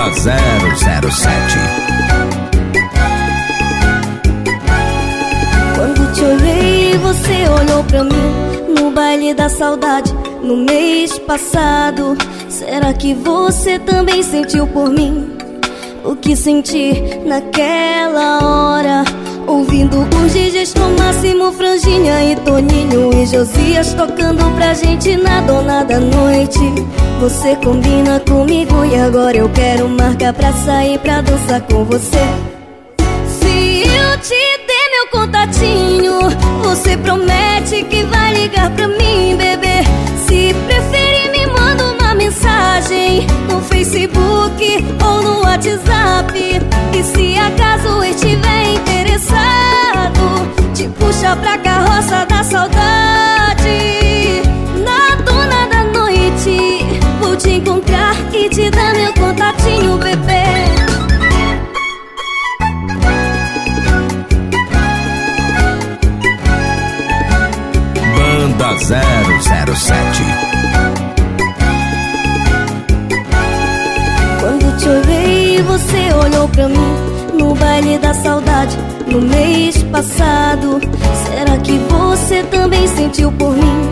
da 007. Quando te olhei, você olhou pra mim no baile da saudade no mês passado. Será que você também sentiu por mim o que senti naquela hora? Ouvindo os DJs com Máximo, Franjinha e Toninho E Josias tocando pra gente na dona da noite. Você combina comigo e agora eu quero marcar pra sair pra dançar com você. Se eu te der meu contatinho Você promete que vai ligar pra mim, bebê. Se preferir me manda uma mensagem No Facebook ou no WhatsApp pra carroça da saudade. Na dona da noite Vou te encontrar e te dar meu contatinho, bebê. Banda 007 Quando te olhei, você olhou pra mim baile da saudade, no mês passado. Será que você também sentiu por mim?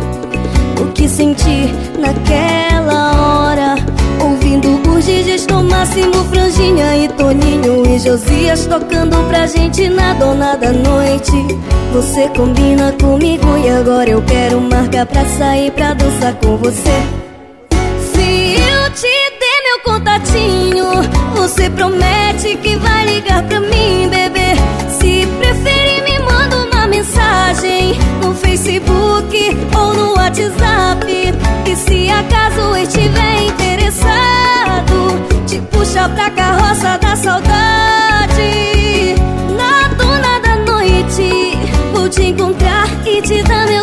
O que senti naquela hora? Ouvindo os DJs com Máximo, Franjinha e Toninho E Josias tocando pra gente na dona da noite. Você combina comigo e agora eu quero marcar pra sair pra dançar com você. Se eu te der meu contatinho Você promete Facebook ou no WhatsApp. E se acaso estiver interessado, te puxa pra carroça da saudade. Na tona da noite, vou te encontrar e te dar minha